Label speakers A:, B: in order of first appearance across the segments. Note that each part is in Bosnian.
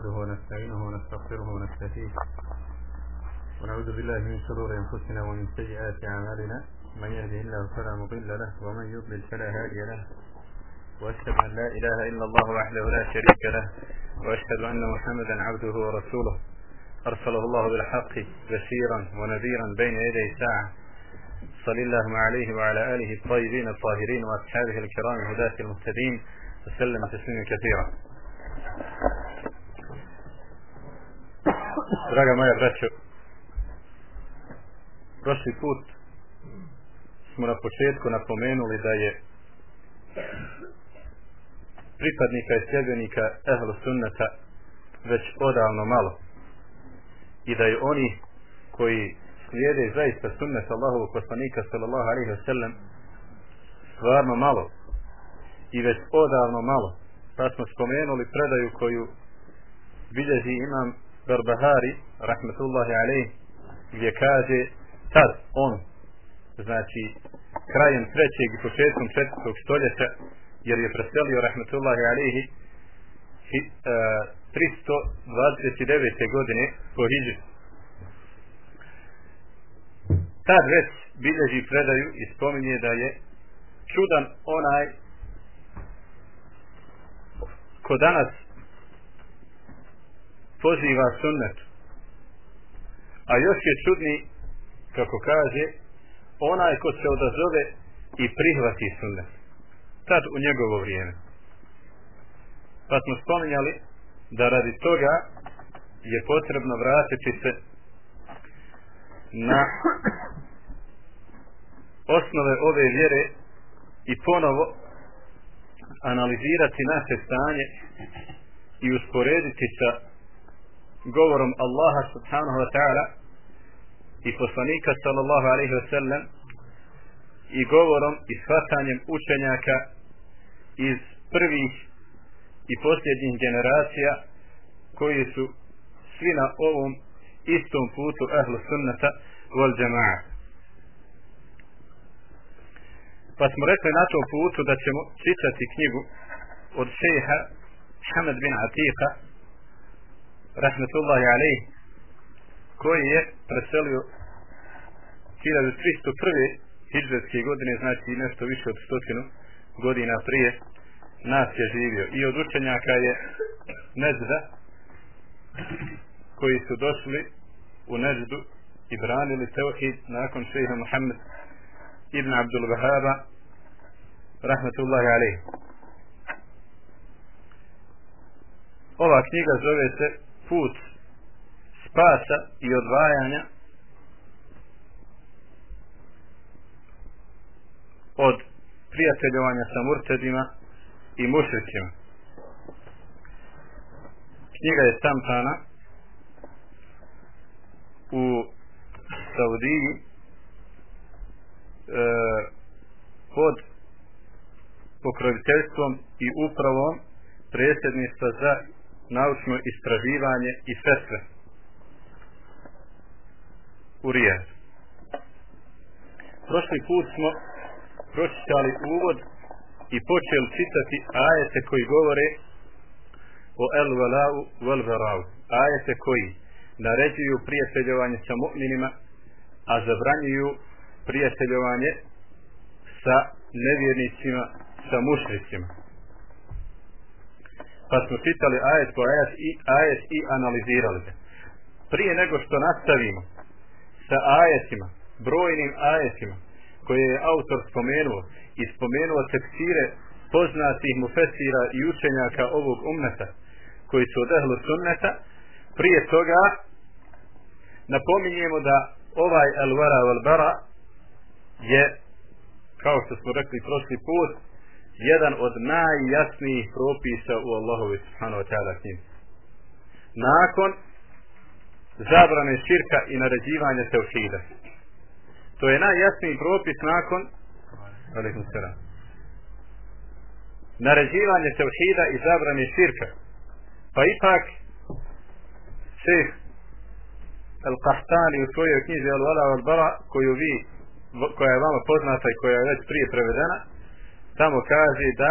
A: نحمده ونستعينه ونستغفره ونستهديه ونعوذ بالله من شرور انفسنا ومن سيئات اعمالنا من يهده الله فلا مضل له ومن يضلل فلا هادي له واشهد ان لا اله الا الله وحده لا شريك له واشهد ان محمدا عبده ورسوله ارسله الله بالحق بشيرا ونذيرا بين يدي الساعه صل اللهم عليه وعلى آله الطيبين الطاهرين وأصحابه الكرام هداة المهتدين وسلم تسليما كثيرا Draga moja braćo, prošli put smo na početku napomenuli da je pripadnika i sljedenika Ehlu Sunnata već odavno malo i da je oni koji slijede zaista sunnet Allahovu poslanika sallallahu alaihi sallam stvarno malo i već odavno malo pa smo spomenuli predaju koju bilježi imam Barbahari, rahmetullahi alaih, gdje kaže sad on, znači krajem trećeg i početkom četvrtog stoljeća, jer je preselio rahmetullahi alaih, uh, 329. godine po Hidžu. Tad već bilježi predaju i spominje da je čudan onaj ko danas poziva sunnet. A još je čudni, kako kaže, onaj ko se odazove i prihvati sunnet. Tad u njegovo vrijeme. Pa smo spominjali da radi toga je potrebno vratiti se na osnove ove vjere i ponovo analizirati naše stanje i usporediti sa govorom Allaha subhanahu wa ta'ala i poslanika sallallahu alaihi wa sallam i govorom i shvatanjem učenjaka iz prvih i posljednjih generacija koji su svi na ovom istom putu ahlu sunnata wal jama'a pa smo rekli na tom putu da ćemo čitati knjigu od šeha Hamad bin Atika rahmetullahi alaih, koji je preselio 1301. hijdžetske godine, znači nešto više od stotinu godina prije, nas je živio. I od učenjaka je Nezda, koji su došli u Nezdu i branili Teohid nakon šeha Muhammed ibn Abdul Bahaba, rahmetullahi alaih. Ova knjiga zove se put spasa i odvajanja od prijateljovanja sa murtedima i mušrikima. Knjiga je stampana u Saudiji e, pod pokroviteljstvom i upravom predsjedništva za naučno istraživanje i fetve u Rijad. Prošli put smo pročitali uvod i počeli citati ajete koji govore o el velau vel verau. Ajete koji naređuju prijateljovanje sa mu'minima, a zabranjuju prijateljovanje sa nevjernicima, sa mušricima pa smo citali ajet po ajet i, ajet i analizirali ga. Prije nego što nastavimo sa ajetima, brojnim ajetima, koje je autor spomenuo i spomenuo tekstire poznatih mu fesira i učenjaka ovog umneta, koji su odahli odehlo sunneta, prije toga napominjemo da ovaj Elvara Elbara je, kao što smo rekli prošli put, jedan od najjasnijih propisa u Allahovi subhanahu wa ta'ala knjim. Nakon zabrane širka i naređivanja teušida. To je najjasniji propis nakon alaikum salam. Naređivanje i zabrane širka. Pa ipak šeh Al-Qahtani u svojoj knjizi Al-Wala al-Bara koju vi koja je vama poznata i koja je već prije prevedena tamo kaže da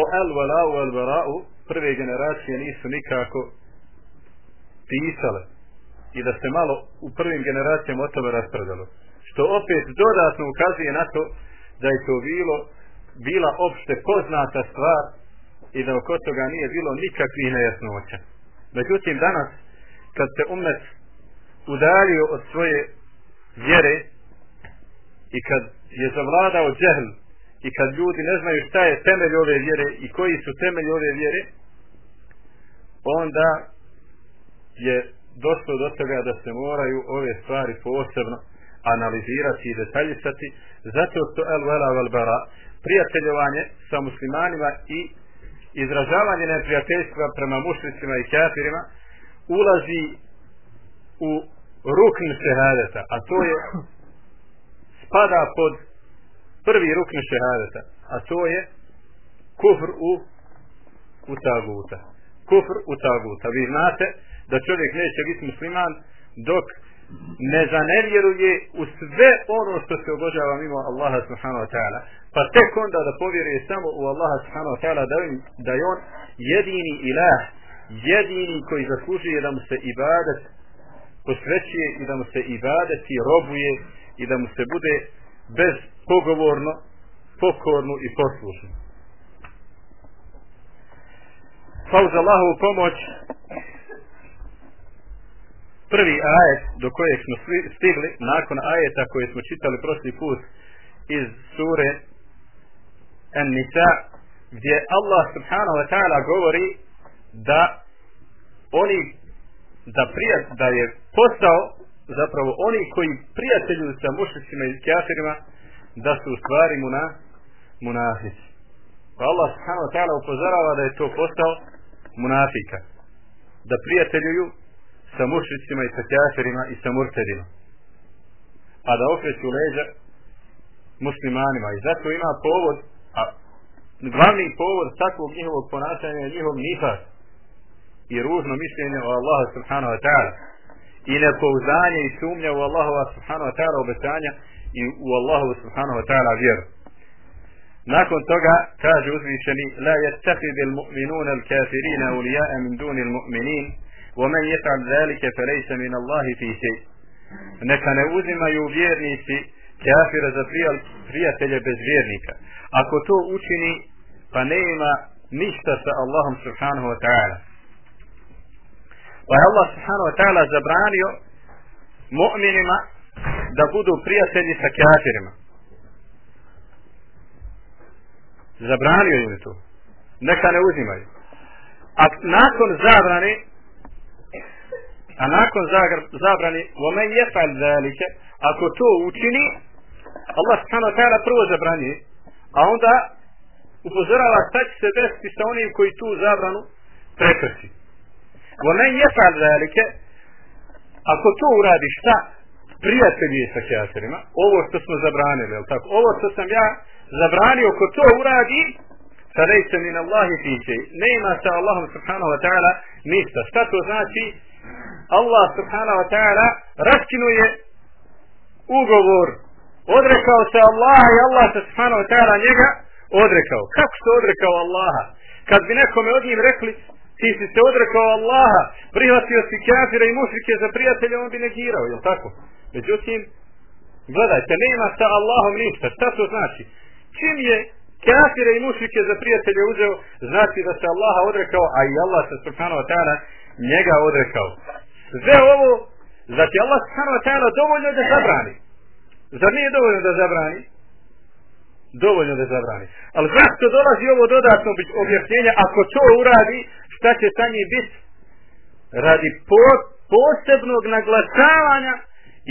A: o el velau el verau prve generacije nisu nikako pisale i da se malo u prvim generacijama o tome raspredalo. Što opet dodatno ukazuje na to da je to bilo, bila opšte poznata stvar i da oko toga nije bilo nikakvih nejasnoća. Međutim, danas, kad se umet udalio od svoje vjere i kad je zavladao džehl i kad ljudi ne znaju šta je temelj ove vjere i koji su temelj ove vjere onda je došlo do toga da se moraju ove stvari posebno analizirati i detaljisati zato što el vela vel bara prijateljovanje sa muslimanima i izražavanje neprijateljstva prema mušnicima i kafirima ulazi u rukn šehadeta a to je spada pod prvi rukn šehadeta, a to je kufr u, u taguta. Kufr u taguta. Vi znate da čovjek neće biti musliman dok ne zanevjeruje u sve ono što se obožava mimo Allaha subhanahu wa ta'ala. Pa tek onda da povjeruje samo u Allaha subhanahu wa ta'ala da, da je on jedini ilah, jedini koji zaslužuje da mu se ibadat posvećuje i da mu se ibadati robuje i da mu se bude bez pogovorno, pokorno i poslušno. Pa uz Allahovu pomoć prvi ajet do kojeg smo stigli nakon ajeta koje smo čitali prošli put iz sure An-Nisa gdje Allah subhanahu wa ta'ala govori da oni da prijat da je postao zapravo oni koji prijatelju sa mušicima i kafirima da su u stvari muna, munafici. Pa Allah subhanahu wa ta'ala upozorava da je to postao munafika. Da prijateljuju sa mušicima i sa kafirima i sa murtedima. A da okreću leđa muslimanima. I zato ima povod, a glavni povod takvog njihovog ponašanja je njihov nifas i ružno mišljenje o Allah subhanahu wa ta'ala. i nepouzdanje i sumnje u Allahova subhanahu wa ta'ala obećanja i u Allahova subhanahu wa ta'ala vjeru. Nakon toga kaže uzvišeni La jettakidil mu'minun al kafirina ulija'a min dunil mu'minin ومن يفعل ذلك فليس min الله fi شيء neka ne uzimaju vjernici kafira za prijatelje bez vjernika ako to učini pa nema ništa sa Allahom subhanahu wa ta'ala Pa je Allah subhanahu wa ta'ala zabranio mu'minima da budu prijatelji sa kafirima. Zabranio im to. Neka ne uzimaju. A nakon zabrani a nakon zagr, zabrani vomen je fal zalike ako to učini Allah subhanahu wa ta'ala prvo zabrani a onda upozorava šta će se desiti sa onim koji tu zabranu prekrsi. ومن يفعل ذلك ako to uradi šta prijatelji sa kjaterima ovo što smo zabranili jel tako? ovo što sam ja zabranio ako to uradi sa rejce min Allahi fiđe ne ima sa Allahom subhanahu wa ta'ala ništa šta to znači Allah subhanahu wa ta'ala raskinuje ugovor odrekao se Allaha i Allah subhanahu wa ta'ala njega odrekao kako se odrekao Allaha kad bi nekome od njim rekli ti si se odrekao Allaha, prihvatio si kafira i mušrike za prijatelja, on bi negirao, jel tako? Međutim, gledajte, nema sa Allahom ništa, šta to znači? Čim je kafira i mušrike za prijatelja uzeo, znači da se Allaha odrekao, a i Allah sa subhanahu wa ta'ala njega odrekao. Sve ovo, znači Allah subhanahu wa ta'ala dovoljno da zabrani. Zar nije dovoljno da zabrani? dovoljno da zabrani. Ali zašto dolazi ovo dodatno objašnjenje, ako to uradi, šta će sa njim biti? Radi po, posebnog naglašavanja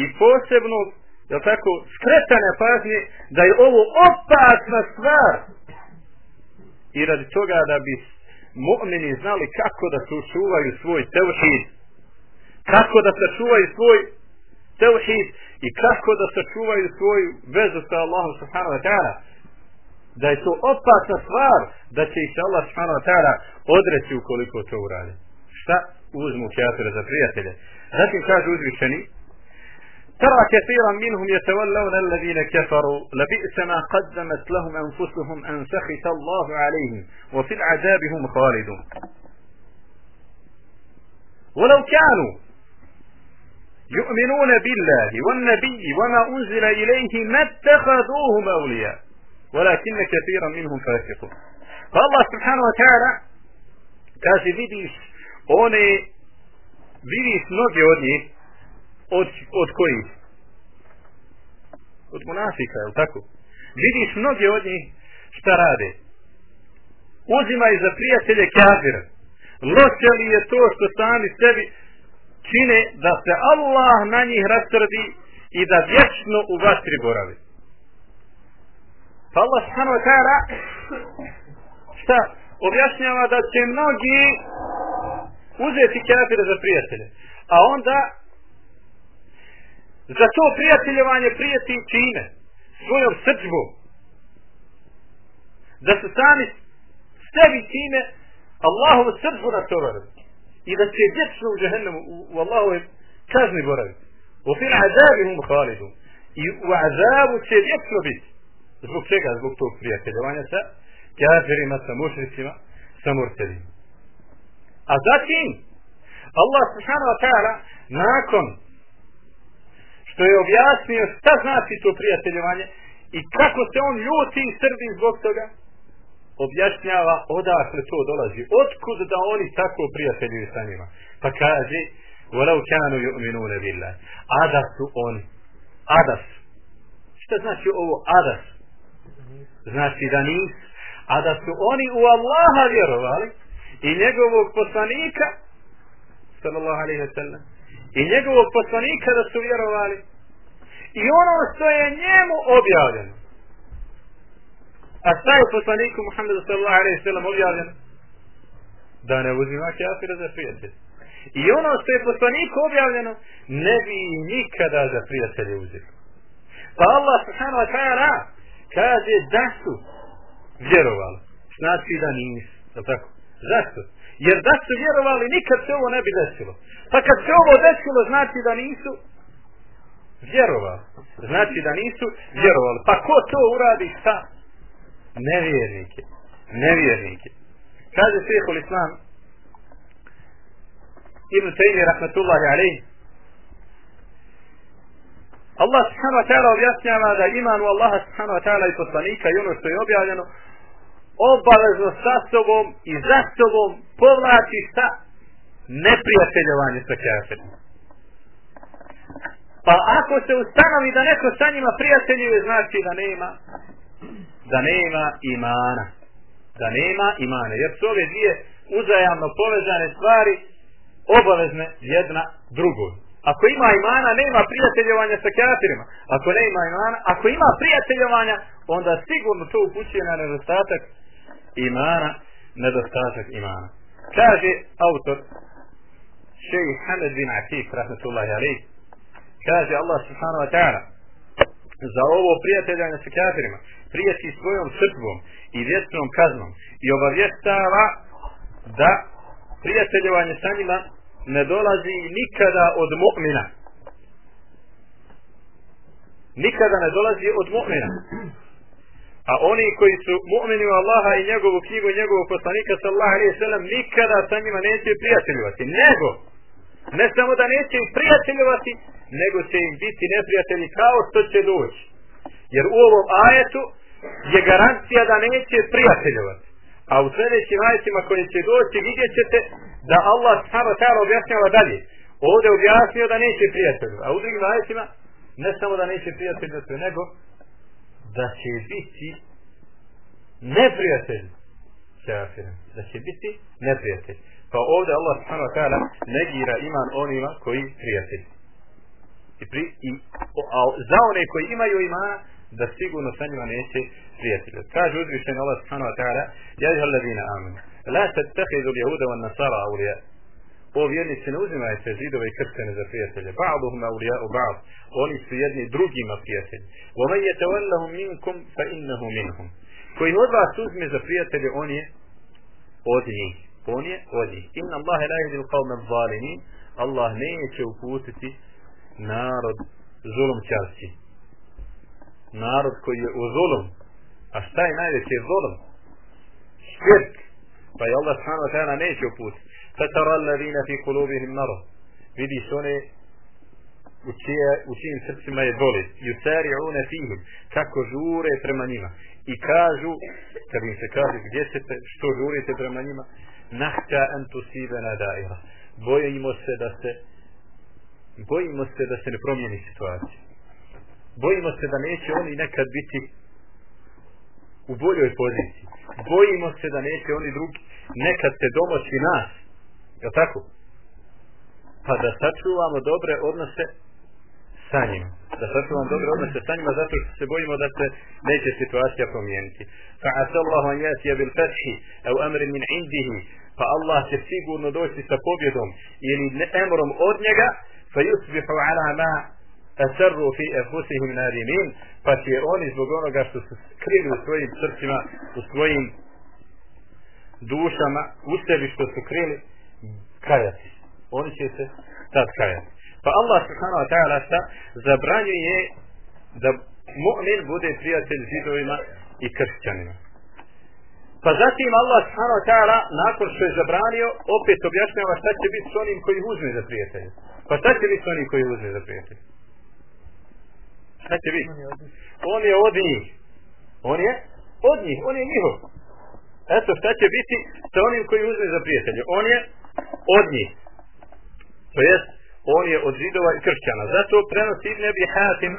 A: i posebnog, je tako, skretanja pažnje da je ovo opasna stvar. I radi toga da bi mu'mini znali kako da se učuvaju svoj teuhid. Kako da se čuvaju svoj teuhid. i kako da sačuvaju svoju vezu sa Allahom subhanahu wa ta'ala da je to opasna stvar da će ih se Allah subhanahu wa ta'ala odreći ukoliko to urade šta uzmu kjatera za prijatelje zatim kaže uzvišeni ترى كثيرا منهم يتولون الذين كفروا لبئس ما قدمت لهم أنفسهم أن سخط الله عليهم وفي العذاب هم خالدون ولو كانوا يؤمنون بالله والنبي وما أنزل إليه ما اتخذوهم أولياء ولكن كثيرا منهم فاسقون فالله سبحانه وتعالى كاز فيديس أوني فيديس نوكي أودي أود كوي أود منافقة أوتاكو فيديس نوكي أودي شتراده Uzimaj za prijatelje kafir. Loće li je to što sami čine da se Allah na njih rastrdi i da vječno u vatri boravi. Pa Allah sanu kara šta objašnjava da će mnogi uzeti kafire za prijatelje. A onda za to prijateljevanje prijeti čine svojom srđbom da se sami sebi time Allahovu srđbu na to vrdu i da će vječno u džahennemu u, u kazni boraviti. U fin azabi mu khalidu I u azabu će vječno biti. Zbog čega? Zbog tog prijateljovanja sa kjađerima, sa mušnicima, sa mortelima. A zatim, Allah subhanahu wa ta'ala, nakon što je objasnio šta znači to prijateljovanje i kako se on ljuti i srbi zbog toga, objašnjava odakle to dolazi. Otkud da oni tako prijatelji sa njima? Pa kaže, volav kanu ju uminu ne Adas su oni. Adas. Šta znači ovo Adas? Znači da nis. Adas su oni u Allaha vjerovali i njegovog poslanika sallallahu alaihi wa sallam i njegovog poslanika da su vjerovali i ono što je njemu objavljeno A šta je u poslaniku Muhammedu sallallahu alaihi sallam objavljen? Da ne uzima kafira za prijatelje. I ono što je poslaniku objavljeno, ne bi nikada za prijatelje uzim. Pa Allah subhanahu wa ta'ala kaže da su vjerovali. Znači da nisu. Je tako? Zašto? Jer da su vjerovali, nikad se ovo ne bi desilo. Pa kad se ovo desilo, znači da nisu vjerovali. Znači da nisu vjerovali. Pa ko to uradi sad? nevjernike nevjernike kaže šehol islam ibn Tejmi rahmatullahi alayhi Allah subhanahu wa ta'ala objasnjava da iman u subhanahu wa ta'ala i poslanika i ono što je objavljeno obavezno sa sobom i za sobom povlači sa neprijateljovanje sa kjaferom. Pa ako se ustanovi da neko sa njima prijateljuje, znači da nema da nema imana. Da nema imana. Jer su ove dvije uzajamno povezane stvari obavezne jedna drugoj. Ako ima imana, nema prijateljovanja sa kafirima. Ako ne ima imana, ako ima prijateljovanja, onda sigurno to upućuje na nedostatak imana, nedostatak imana. Kaže autor Šeji Hamed bin Akif, rahmetullahi alaih, kaže Allah subhanahu wa ta'ala, za ovo prijateljanje sa kafirima, prijeti svojom srtvom i vjetnom kaznom i obavještava da prijateljovanje sa njima ne dolazi nikada od mu'mina. Nikada ne dolazi od mu'mina. A oni koji su mu'mini u Allaha i njegovu knjigu i njegovu poslanika sallaha i sallam nikada sa njima neće prijateljovati. Nego! Ne samo da neće im prijateljovati, nego će im biti neprijatelji kao što će doći. Jer u ovom ajetu je garancija da neće prijateljovati. A u sljedećim ajetima koji će doći vidjet ćete da Allah sama tajala objasnjava dalje. Ovdje objasnio da neće prijateljovati. A u drugim ajetima ne samo da neće prijateljovati, nego da će biti neprijatelj. Da će biti neprijatelj. Pa ovdje Allah sama tajala negira iman onima koji prijatelji. I, pri, i, a za one koji imaju imana da sigurno sa njima neće prijatelje. Kaže uzvišen Allah subhanahu wa ta'ala, jajha allazina amanu, la tattakhidu ljehuda van nasara aulija. O vjernici ne uzimajte židove i krstene za prijatelje. Ba'duhum aulija u ba'd. Oni su jedni drugima prijatelji. Wa man yatawallahu minkum fa innahu minhum. Koji od vas uzme za prijatelje, on je od njih. On je od njih. Inna Allahe la yahdi al-qawma zalimin. Allah neće uputiti narod zulom časti. narod koji je u zulum. A šta je najveće zulom? Širk. Pa je Allah sanu tajana neće uputiti. Fatara alladina fi kulubihim naro. Vidi su one u, čije, u čijim srcima je bolest. Jutari une fihim. Kako žure prema njima. I kažu, kad im se kaže gdje ste, što žurite prema njima, nahka entusibena daira. Bojimo se da se bojimo se da se ne promijeni situacija bojimo se da neće oni nekad biti u boljoj poziciji. Bojimo se da neće oni drugi nekad se domoći nas. Je tako? Pa da sačuvamo dobre odnose sa njima. Da sačuvamo dobre odnose sa njima zato što se bojimo da se neće situacija promijeniti. Fa asallahu an jati abil fethi au amri min indihi fa pa Allah će sigurno doći sa pobjedom ili emrom od njega fa yusbihu ala ma asarru fi anfusihim nadimin pa će oni zbog onoga što su skrili u svojim srcima u svojim dušama u sebi što su krili kajati oni će se sad kajati pa Allah subhanahu wa ta'ala šta je da mu'min bude prijatelj židovima i kršćanima Pa zatim Allah subhanahu wa ta'ala nakon što je zabranio opet objašnjava šta će biti s onim koji uzme za prijatelje. Pa šta će biti s onim koji uzme za prijatelje? neće biti. On je od njih. On je od njih, on je njihov. Eto šta će biti sa onim koji uzme za prijatelje. On je od njih. To jest, on je od židova i kršćana. Zato prenosi ne bi Hatim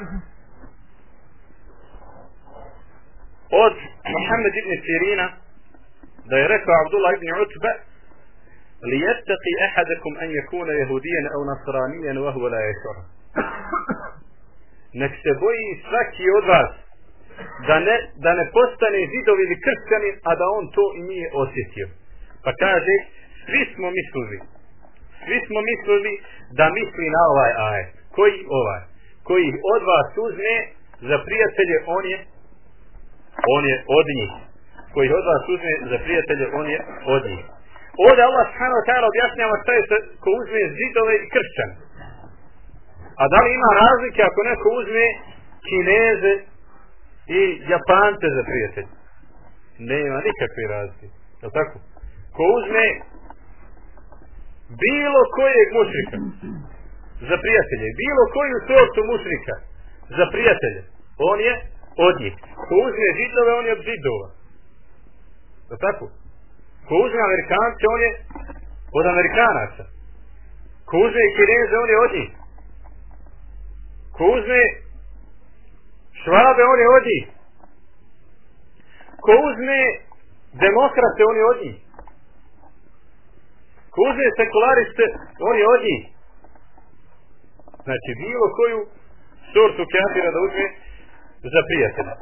A: od Mohamed ibn Sirina da je rekao Abdullah ibn Utba ti أحدكم أن يكون jehudijen au nasranijen vahu la يشعر nek se boji svaki od vas da ne, da ne postane židov ili krstanin, a da on to nije osjetio. Pa kaže, svi smo mislili, svi smo mislili da misli na ovaj ajet. Koji ovaj? Koji od vas uzme za prijatelje, on je, on je od njih. Koji od vas uzme za prijatelje, on je od njih. Ovdje Allah s.a.v. objašnjava što je ko uzme židove i krstanin. A da li ima razlike ako neko uzme Kineze i Japante za prijatelj? Nema nikakve razlike. Je tako? Ko uzme bilo kojeg mušnika za prijatelje, bilo koju sortu mušnika za prijatelje, on je od njih. Ko uzme židove, on je od židova. Je tako? Ko uzme amerikanice, on je od amerikanaca. Ko uzme kineze, on je od njih ko uzme švabe, oni odi. Ko uzme demokrate, oni odi. Ko uzme sekulariste, oni odi. Znači, bilo koju sortu kafira da uzme za prijatelja.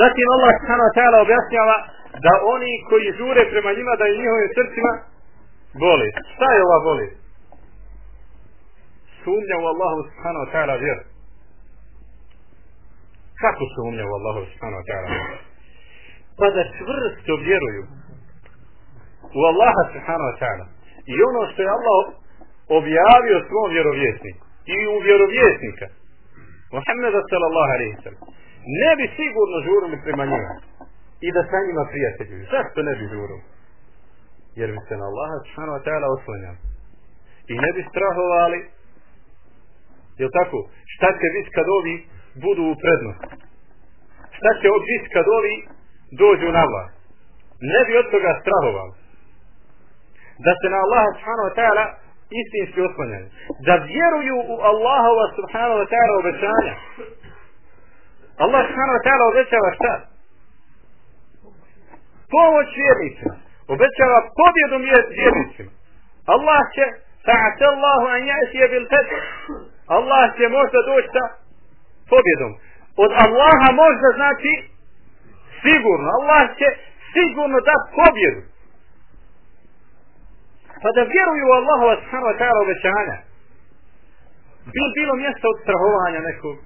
A: Zatim Allah sana tala objasnjava da oni koji žure prema njima da je njihovim srcima bolest. Šta je ova bolest? sumnja u Allahu subhanahu wa ta'ala vjeru. Kako sumnja u Allahu subhanahu wa ta'ala vjeru? Pa da čvrsto vjeruju u Allaha subhanahu wa ta'ala i ono što je Allah objavio svom vjerovjesniku i u vjerovjesnika Muhammeda sallallahu alaihi sallam ne bi sigurno žurili prema njima i da sa njima prijateljuju. Zašto ne bi žurili? Jer bi se na Allaha subhanahu wa ta'ala oslanjali. I ne bi strahovali Je tako? Šta će biti kad ovi budu u prednost? Šta će biti kad ovi dođu na vlast? Ne bi od toga strahovali. Da se na Allaha subhanahu wa ta'ala istinski oslanjali. Da vjeruju u Allaha subhanahu wa ta'ala obećanja. Allah subhanahu wa ta'ala obećava šta? Pomoć vjernicima. Obećava pobjedu vjernicima. Allah će ta'atallahu an ja'sije bil fetih. Allah će možda doći sa pobjedom. Od Allaha možda znači sigurno. Allah će sigurno da pobjedu. Pa da vjeruju u Allahu wa sallahu wa ta'ala obećanja. Bil bilo mjesto od strahovanja nekog.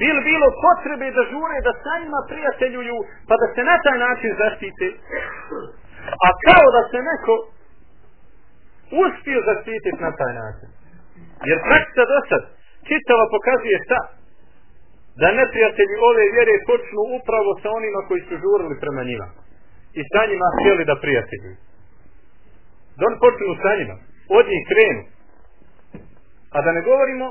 A: Bil bilo potrebe da žure da sa njima prijateljuju pa da se na taj način zaštite. A kao da se neko uspio zaštititi na taj način. Jer praksa do sad čitava pokazuje šta? Da neprijatelji ove vjere počnu upravo sa onima koji su žurili prema njima. I sa njima htjeli da prijatelji. Da oni počnu sa njima. Od njih krenu. A da ne govorimo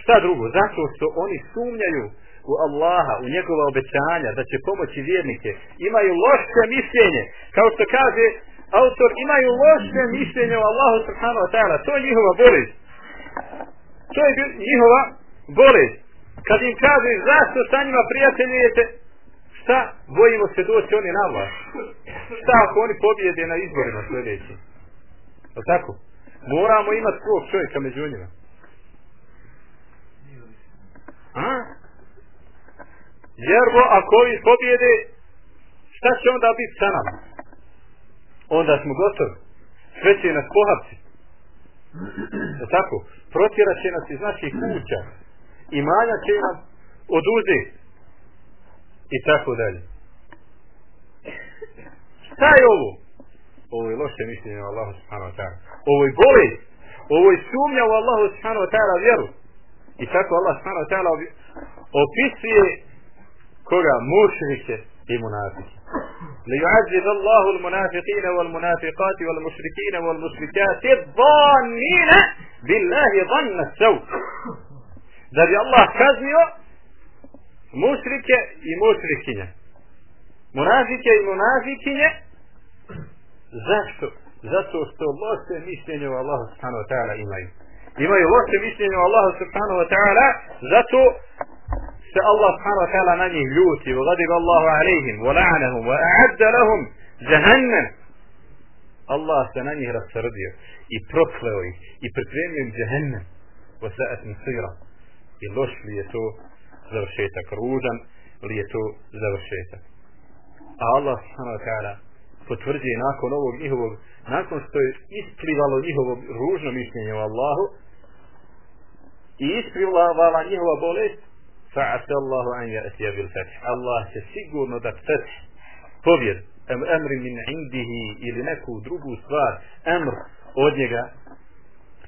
A: šta drugo. Zato što oni sumnjaju u Allaha, u njegova obećanja, da će pomoći vjernike. Imaju loše mišljenje. Kao što kaže autor imaju loše mišljenje o Allahu subhanahu wa ta'ala. To je njihova bolest. To je njihova bolest. Kad im kaže zašto sa njima prijateljujete, šta bojimo se doći oni na vas? Šta ako oni pobjede na izborima sljedeći? Je tako? Moramo imati svog čovjeka među njima. A? Jer ako ovi pobijede, šta će onda biti sa nama? onda smo gotovi. Sve će nas pohapci. E tako, protjera će nas iz naših kuća. I manja će nam oduzi. I tako dalje. Šta je ovo? Ovo je loše mišljenje o Allahu subhanahu wa ta'ala. Ovo je bolest. Ovo je sumnja u Allahu subhanahu wa ta'ala vjeru. I tako Allah subhanahu wa ta'ala opisuje koga mušnike بمنافق ليعذب الله المنافقين والمنافقات والمشركين والمشركات الظانين بالله ظن السوء da bi Allah kaznio mušrike i mušrikinje munafike i munafikinje zašto? zato što loše mišljenje o Allahu subhanahu wa ta'ala imaju imaju loše mišljenje o Allahu subhanahu wa ta'ala zato se Allah subhanahu wa ta'ala na njih ljuti, wa gadiba Allahu alaihim, wa la'anahum, wa a'adda lahum, jahannam. Allah se na njih rasrdio i prokleo ih i pripremio im jahannam, wa sa'at nusira. I loš li je to završetak, ružan li je to završetak. A Allah subhanahu wa ta'ala potvrđuje nakon ovog njihovog, nakon što je isplivalo njihovo ružno mišljenje o Allahu, i isprivala njihova bolest, fa'ate Allahu an ya'tiya bil fath. Allah će sigurno da fath povjer em emri min indihi ili neku drugu stvar emr od njega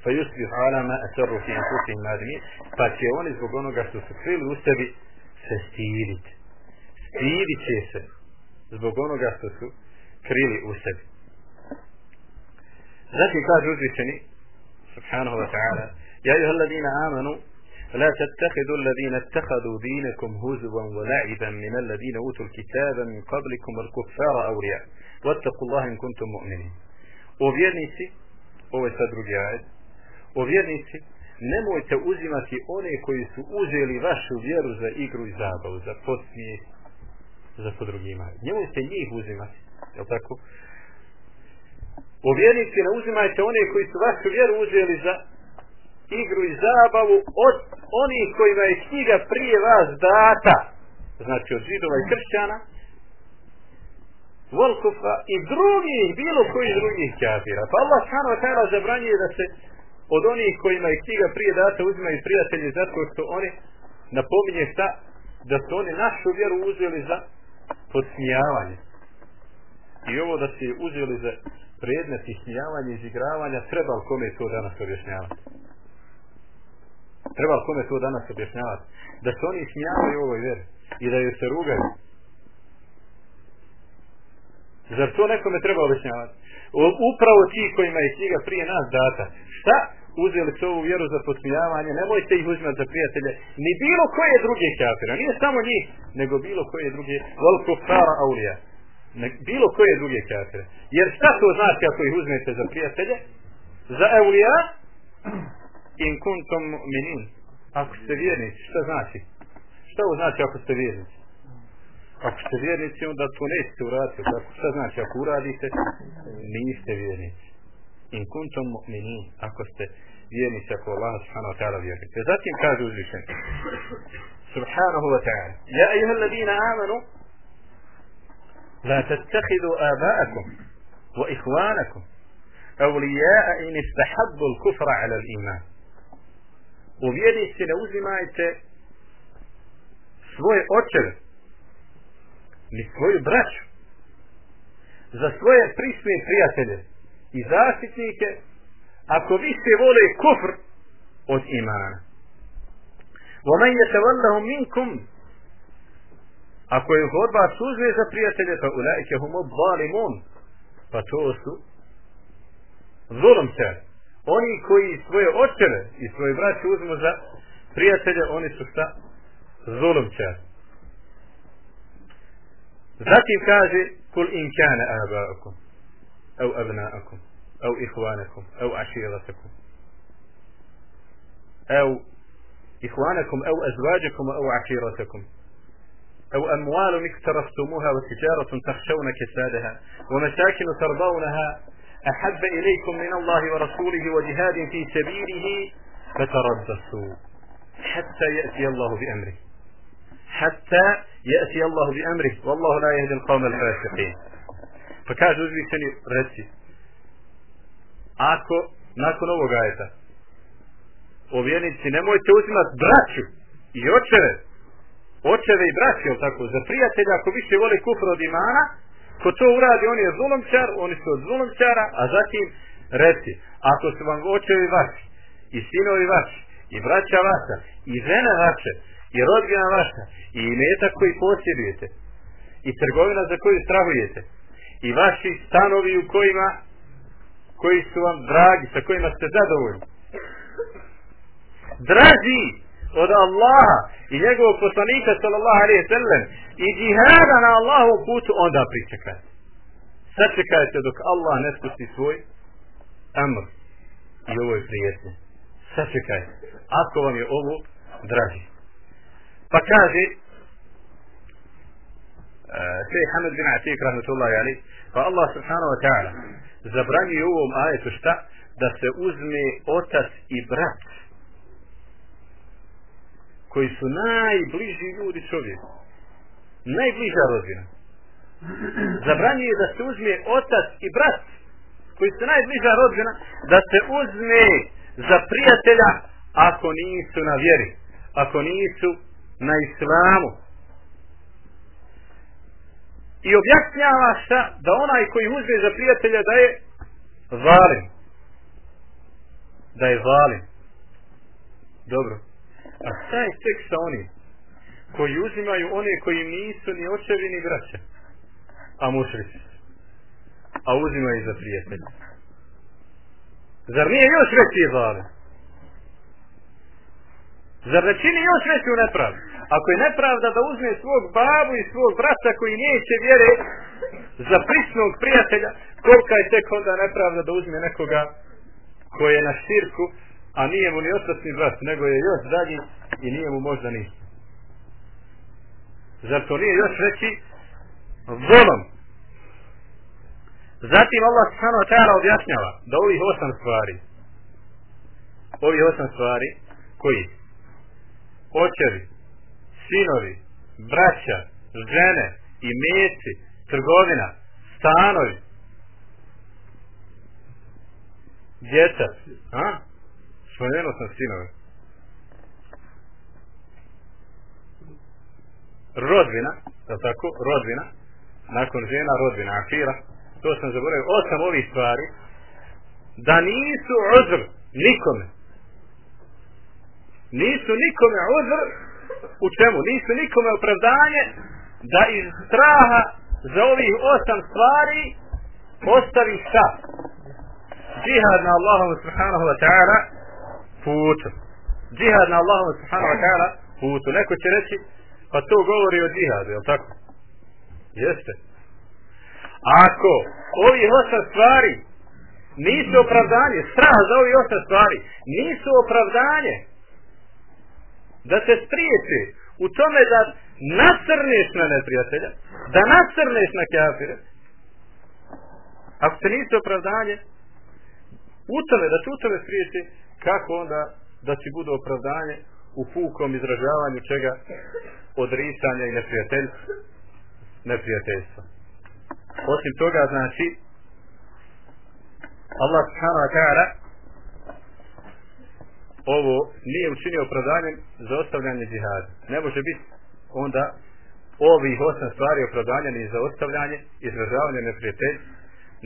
A: fa yusbih ala ma asarru fi anfusihim nadimi pa će oni zbog onoga što su krili u sebi se stirit stirit će se zbog onoga što su krili u sebi zatim kaže uzvičeni subhanahu wa ta'ala ja juha ladina amanu فلا تتخذوا الذين اتخذوا دينكم هزوا ولعبا من الذين أوتوا الكتاب من قبلكم الكفار أولياء واتقوا الله إن كنتم مؤمنين وفيرنيسي ovo je sad drugi ajet o vjernici nemojte uzimati one koji su uzeli vašu vjeru za igru i zabavu za podsmije za po drugima nemojte njih uzimati je tako o vjernici ne uzimajte one koji su vašu vjeru uzeli za igru i zabavu od onih kojima je knjiga prije vas data znači od židova i kršćana volkufa i drugih, bilo koji drugih kafira. Pa Allah sano tajla zabranjuje da se od onih kojima je knjiga prije data i prijatelji zato što oni napominje šta da su oni našu vjeru uzeli za podsmijavanje. I ovo da se uzeli za predmet smijavanje, izigravanja, treba li kome to danas objašnjavati? treba kome to danas objašnjavati da se oni smijavaju ovoj veri i da joj se rugaju zar to nekome treba objašnjavati upravo ti kojima je knjiga prije nas data šta uzeli se ovu vjeru za posmijavanje nemojte ih uzmati za prijatelje ni bilo koje druge kafira nije samo njih nego bilo koje druge veliko stara aulija ne, bilo koje druge kafire jer šta to znači ako ih uzmete za prijatelje za eulija in kuntum mu'minin. Ako ste vjernici, što znači? Što ovo znači ako ste vjernici? Ako ste vjernici, onda to nećete uraditi. ako, što znači? Ako uradite, niste vjernici. In kuntum mu'minin. Ako ste vjernici, ako Allah subhanahu wa ta'ala vjernici. Zatim kaže uzvišen. Subhanahu wa ta'ala. Ja iha alladina amanu, la tattakidu aba'akum wa ihwanakum أولياء إن استحبوا الكفر على الإيمان u vjernici ne uzimajte svoje očeve ni svoju braću za svoje prisne prijatelje i zaštitnike ako vi ste vole kufr od imana وَمَنْ يَتَوَلَّهُمْ مِنْكُمْ Ako je hodba služuje za prijatelje, pa ulajke humo balimun, pa to su zulom se. Oni koji svoje očeve i svoje braće uzmu za prijatelje, oni su šta? Zulumčari. Zatim kaže Kul in kana aba'akum au abna'akum au ihwanakum au ashiratakum au إخوانكم أو أزواجكم أو عشيرتكم أو أموال اقترفتموها وتجارة تخشون كسادها ومساكن ترضونها أحب إليكم من الله ورسوله وجهاد في سبيله فتردسوا حتى يأتي الله بأمره حتى يأتي الله بأمره والله لا يهدي القوم الفاسقين فكاجوا ذلك سني رسي أكو ناكو نوو غايتا وبيانيتي نمو يتوزمت براتشو يوچره Očeve i braći, tako, za prijatelja ako više vole kufra od imana, ko to uradi, on je zulomčar, oni su od zulomčara, a zatim reci, ako su vam očevi vaši, i sinovi vaši, i braća vaša, i žene vaša, i rodina vaša, i imeta koji posjedujete, i trgovina za koju strahujete, i vaši stanovi u kojima, koji su vam dragi, sa kojima ste zadovoljni. Dragi! od Allaha i njegovog poslanika sallallahu alaihi sallam i džihada na Allahu putu onda pričekajte sačekajte dok Allah ne spusti svoj amr i ovo je prijetno sačekajte ako vam je ovo dragi pa kaže e, je Hamad bin Atik rahmatullahi ali pa Allah subhanahu wa ta'ala zabrani u ovom ajetu šta da se uzme otac i brat koji su najbliži ljudi čovjeku najbliža rodina. je da se uzme otac i brat, koji su najbliža rodina, da se uzme za prijatelja ako nisu na vjeri, ako nisu na islamu. I objašnjava šta da onaj koji uzme za prijatelja da je valim. Da je valim. Dobro. A šta je tek sa onim koji uzimaju one koji nisu ni očevi ni braća a mušrici a uzimaju za prijatelje zar nije još veći zalim zar ne čini još u nepravdu ako je nepravda da uzme svog babu i svog brata koji neće vjere za prisnog prijatelja kolika je tek onda nepravda da uzme nekoga koji je na širku a nije mu ni osasni brat nego je još dalji i nije mu možda ništa Zar to nije još reći volom? Zatim Allah subhanahu wa ta'ala objašnjava da ovih osam stvari ovi osam stvari koji očevi, sinovi, braća, žene i mjeci, trgovina, stanovi, djeca, a? Spomenuo sam sinovi. rodvina, da tako, rodvina, nakon žena rodvina, akira, to sam zaboravio, osam ovih stvari, da nisu uzr nikome. Nisu nikome uzr, u čemu? Nisu nikome opravdanje da iz straha za ovih osam stvari postavi šta? Džihad na Allahom subhanahu wa ta'ala putu. Džihad na Allahom subhanahu wa ta'ala putu. Neko će reći, Pa to govori o džihadu, jel tako? Jeste. Ako ovi osam stvari nisu opravdanje, strah za ovi osam stvari nisu opravdanje da se spriječi u tome da nasrneš na neprijatelja, da nasrneš na kafire, ako se nisu opravdanje, u tome, da se u tome spriječi, kako onda da će bude opravdanje u pukom izražavanju čega odricanja i neprijateljstva. Osim toga, znači, Allah subhanahu wa ta'ala ovo nije učinio opravdanjem za ostavljanje džihada. Ne može biti onda ovih osam stvari opravdanja ni za ostavljanje, izražavanje neprijateljstva,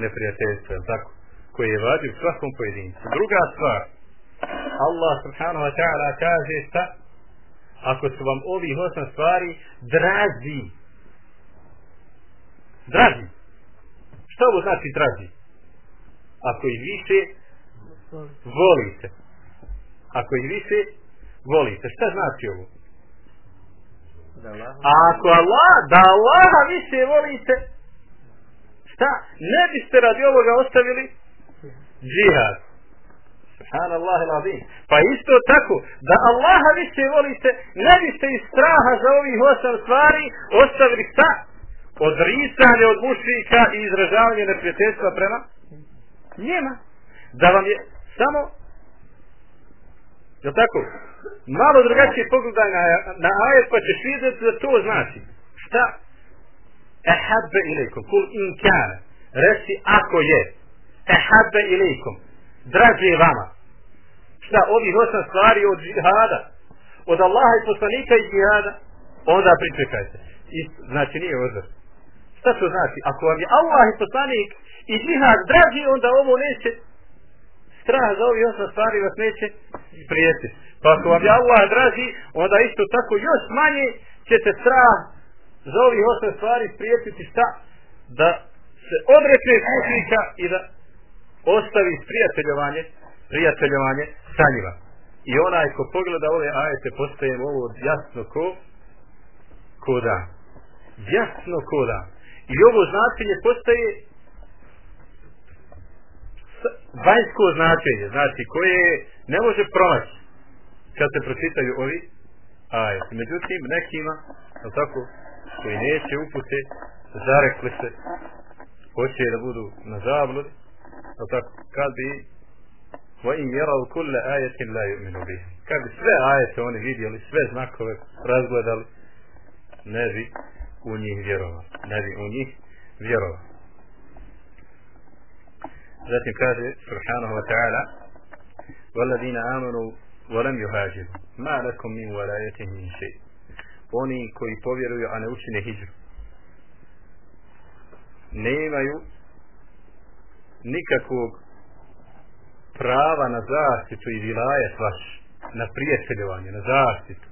A: neprijateljstva, tako, koje je u svakom pojedincu. Druga stvar, Allah subhanahu wa ta'ala kaže sa ako su vam ovih osam stvari drazi drazi što ovo znači drazi ako ih više volite ako ih više volite šta znači ovo da ako Allah da vi više volite šta ne biste radi ovoga ostavili džihad Subhanallah -Azim. Pa isto tako, da Allaha više volite, ne biste iz straha za ovih osam stvari ostavili šta? Odricanje od mušika i izražavanje neprijateljstva prema? Njema. Da vam je samo Je tako? Malo drugačije pogledaj na, na ajet pa ćeš vidjeti da to znači. Šta? Ehabbe ilikum. Kul in kjane. Resi ako je. Ehabbe ilikum draže vama. Šta ovi osam stvari od džihada? Od Allaha i poslanika i džihada? Onda pričekajte. I, znači nije ozor. Šta to znači? Ako vam je Allah i poslanik i džihad draži, onda ovo neće strah za ovih osam stvari vas neće prijeti. Pa ako vam je Allah draži, onda isto tako još manje ćete strah za ovih osam stvari prijetiti šta? Da se odrekne kućnika i da ostavi prijateljovanje, prijateljovanje sa njima. I onaj ko pogleda ove ajete, postaje ovo jasno ko, ko da. Jasno ko da. I ovo značenje postaje vanjsko značenje, znači koje ne može pronaći kad se pročitaju ovi ajeti. Međutim, nekima, ali tako, koji neće upute, zarekli se, hoće da budu na zabludi, kad bi va im jeral kulle ajetim la juminu bih kad bi sve ajete oni vidjeli sve znakove razgledali ne bi u njih vjerovali ne bi u njih vjerovali zatim kaže subhanahu wa ta'ala والذين آمنوا ولم يهاجروا ما لكم من ولايتهم من شيء oni koji povjeruju a ne učine hijđu ne imaju nikakvog prava na zaštitu i vilajet vaš, na prijateljevanje, na zaštitu.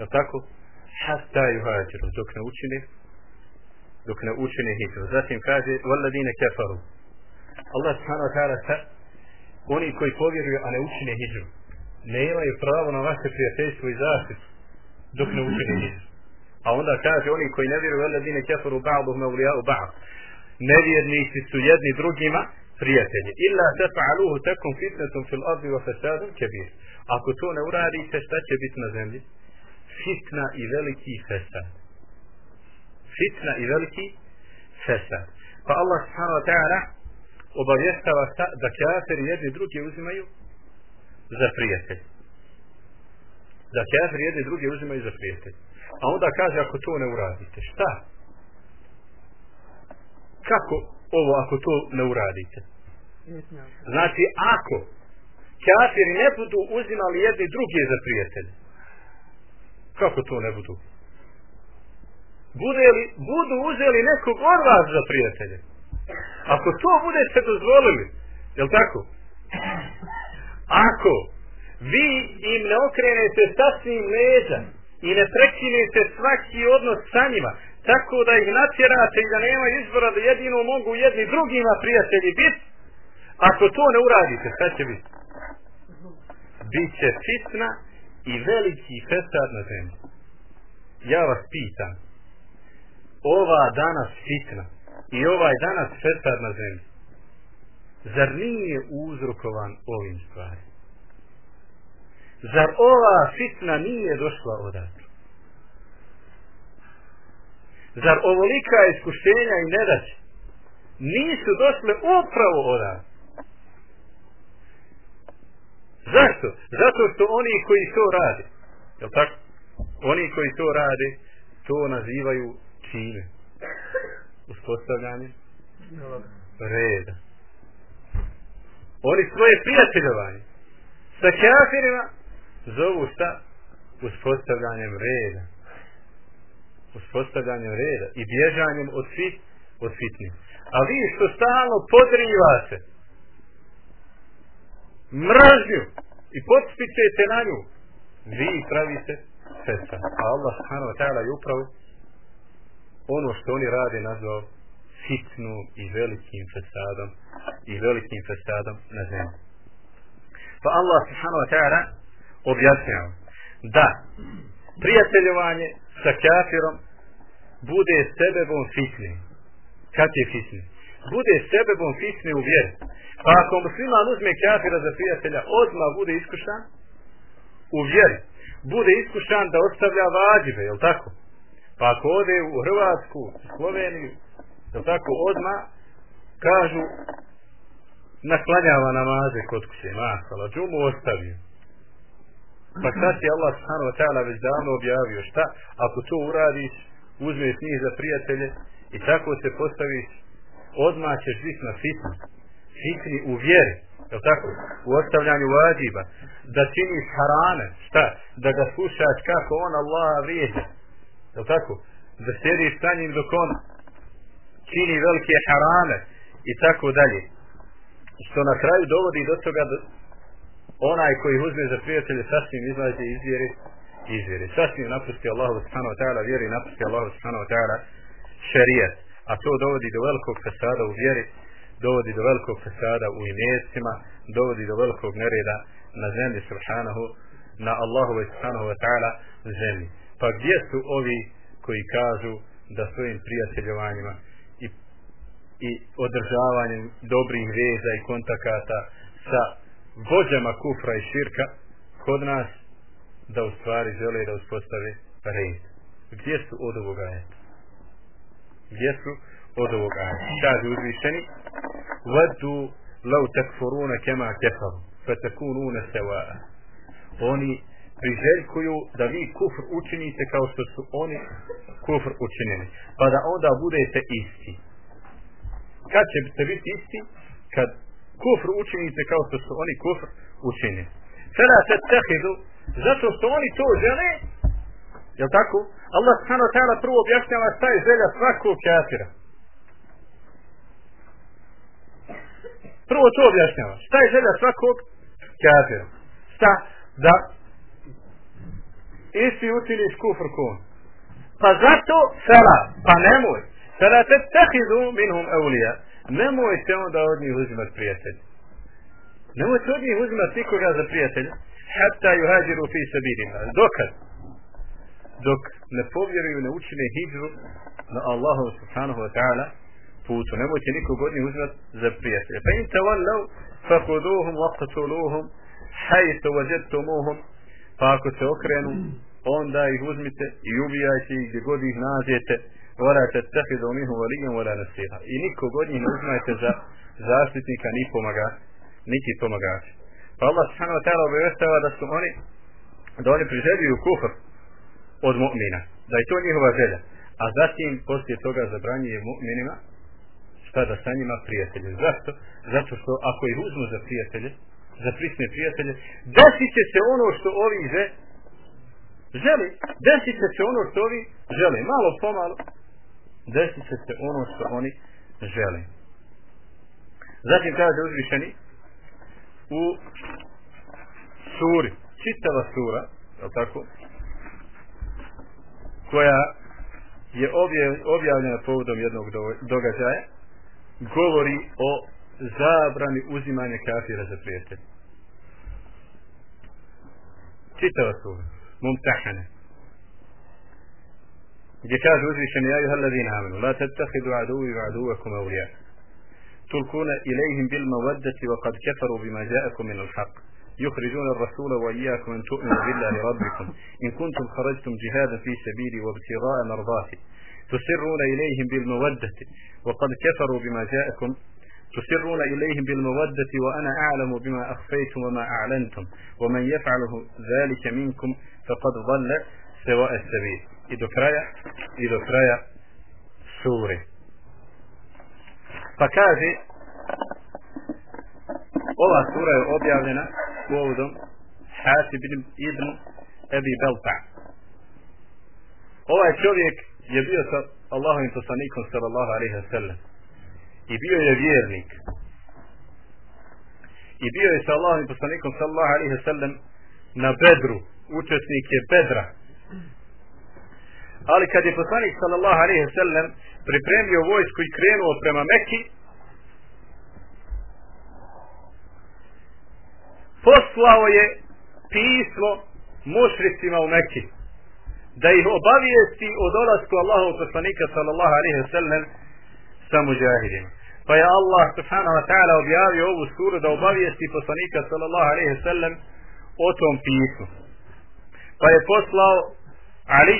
A: Je tako? Hatta juhađeru, dok ne učine, dok ne učine hitru. Zatim kaže, valadine kefaru. Allah s.a. kada oni koji povjeruju, a ne učine hitru, ne imaju pravo na vaše prijateljstvo i zaštitu, dok ne učine hitru. A onda kaže, oni koji ne vjeruju, valadine kefaru, ba'du me ulijau, ba'du nevjernici su jedni drugima prijatelji. Illa tafa'aluhu takum fitnatun fil ardi wa fasadun kabir. Ako to ne uradite, šta će biti na zemlji? Fitna i veliki fesad. Fitna i veliki fesad. Pa Allah subhanahu wa ta'ala obavještava sa da kafiri jedni drugi uzimaju za prijatelj. Da kafiri jedni drugi uzimaju za prijatelj. A onda kaže ako to ne uradite, šta? Šta? kako ovo ako to ne uradite? Znači, ako kafiri ne budu uzimali jedni drugi za prijatelje, kako to ne budu? Bude li, budu uzeli nekog od vas za prijatelje? Ako to budete dozvolili, jel tako? Ako vi im ne okrenete sasvim leđan i ne prekinete svaki odnos sa njima, tako da ih natjerate i da nema izbora da jedino mogu jedni drugima prijatelji biti, ako to ne uradite, šta će biti? Biće fitna i veliki fesad na zemlji. Ja vas pitan, ova danas fitna i ovaj danas fesad na zemlji, zar nije uzrokovan ovim stvari? Zar ova fitna nije došla odati? Zar ovolika iskušenja i nedać nisu došle upravo ora? Zašto? Zato što oni koji to rade, jel tako? Oni koji to rade, to nazivaju čine. Uspostavljanje reda. Oni svoje prijateljevanje sa kafirima zovu šta? Uspostavljanjem reda uspostavljanjem reda i bježanjem od svih od fitnih. A vi što stalno podrivate mražnju i potpićete na nju, vi pravite sveta. A Allah subhanahu wa ta'ala je upravo ono što oni rade nazvao sitnu i velikim fesadom i velikim fesadom na zemlji. Pa Allah subhanahu wa ta'ala objasnjava da prijateljovanje sa kafirom bude sebebom fitne. Kad je fitne? Bude sebebom fitne u vjeru. Pa ako musliman uzme kafira za prijatelja, odmah bude iskušan u vjeri. Bude iskušan da ostavlja vađive, jel tako? Pa ako ode u Hrvatsku, u Sloveniju, jel tako, odmah kažu naklanjava namaze kod kuće, masala, džumu ostavio. Pa sad ti Allah subhanahu wa ta'ala već davno objavio šta? Ako to uradiš, uzmeš njih za prijatelje i tako se postaviš, odmah ćeš biti na fitni. Fitni u vjeri. Je tako? U ostavljanju vađiba. Da činiš harame. Šta? Da ga slušaš kako on Allah vrijeđa. Je tako? Da sjediš sa njim dok on čini velike harame. I tako dalje. Što na kraju dovodi do toga da onaj koji uzme za prijatelje sasvim izlazi iz vjeri iz vjeri sasvim napusti Allahu subhanahu wa ta'ala vjeri napusti Allahu subhanahu wa ta'ala šerijat a to dovodi do velikog fesada u vjeri dovodi do velikog fesada u imecima dovodi do velikog nereda na zemlji subhanahu na Allahu subhanahu wa ta'ala zemlji pa gdje su ovi koji kažu da svojim prijateljovanjima i, i održavanjem dobrih veza i kontakata sa vođama kufra i širka kod nas da u stvari žele da uspostave red. Gdje su od ovoga jeta? Gdje su od ovoga jeta? Kaže uzvišeni Vadu lau takforuna kema kefaru fatakununa sevaa Oni priželjkuju da vi kufr učinite kao što su oni kufr učinili. Pa da onda budete isti. Kad će biti isti? Kad kufr učinite kao što su oni kufr učinili. Fela se tehidu, zato što oni to žele, jel tako? Allah sano tala prvo objašnjava šta je želja svakog kafira. Prvo to objašnjava. Šta je želja svakog kafira? Šta? Da isti učiniš kufr kun. Pa zato fela, pa nemoj. Fela te tehidu minhum eulija nemojte onda od njih uzimat prijatelj. Nemojte od njih uzimat nikoga za prijatelja. hata ju hađir u fisa birima. Dok ne povjeruju, ne učine hijđu na Allahu subhanahu wa ta'ala putu. Nemojte nikog od njih uzimat za prijatelja. Pa im tavallav, fakuduhum, vaktatuluhum, hajte vajetumuhum, pa ako se okrenu, onda ih uzmite i ubijajte ih gdje god ih nađete. Vala će stafi za umihom valijem, vala ne stiha. I nikog od njih ne uzmajte za zaštitnika, ni pomaga, niti pomagači. Pa Allah subhanahu wa ta'ala obavestava da su oni, da oni priželjuju kufr od mu'mina. Da je to njihova želja. A zatim, poslije toga zabranjuje mu'minima, šta da sa njima prijatelje. Zašto? Zato što ako ih uzmu za prijatelje, za prisne prijatelje, desi će se ono što ovi žele. želi, desi će se ono što ovi žele, malo pomalo, desit se se ono što oni žele. Zatim kaže uzvišeni u suri, čitava sura, je tako, koja je objavljena povodom jednog događaja, govori o zabrani uzimanja kafira za prijatelje. Čitava sura, mumtahane. جكاز وزيشن يا أيها الذين آمنوا لا تتخذوا عدوي وعدوكم أولياء تلقون إليهم بالمودة وقد كفروا بما جاءكم من الحق يخرجون الرسول وإياكم أن تؤمنوا بالله ربكم إن كنتم خرجتم جهادا في سبيلي وابتغاء مرضاتي تسرون إليهم بالمودة وقد كفروا بما جاءكم تسرون إليهم بالمودة وأنا أعلم بما أخفيتم وما أعلنتم ومن يفعله ذلك منكم فقد ضل se o esevi i do kraja i do kraja suri pa kaže ova sura je objavljena povodom Hasib ibn Ebi Belta ovaj čovjek je bio sa Allahovim poslanikom sallallahu alaihi wa i bio je vjernik i bio je sa Allahovim poslanikom sallallahu alaihi wa na bedru učesnik je bedra Ali kad je poslanik sallallahu alaihi sallam pripremio vojsku i krenuo prema Mekki, poslao je pismo mušricima u Mekki da ih obavijesti o dolasku Allaha poslanika sallallahu alaihi sallam sa muđahidima. Pa je Allah subhanahu wa ta'ala objavio ovu suru da obavijesti poslanika sallallahu alaihi sallam o tom pismu. Pa je poslao Ali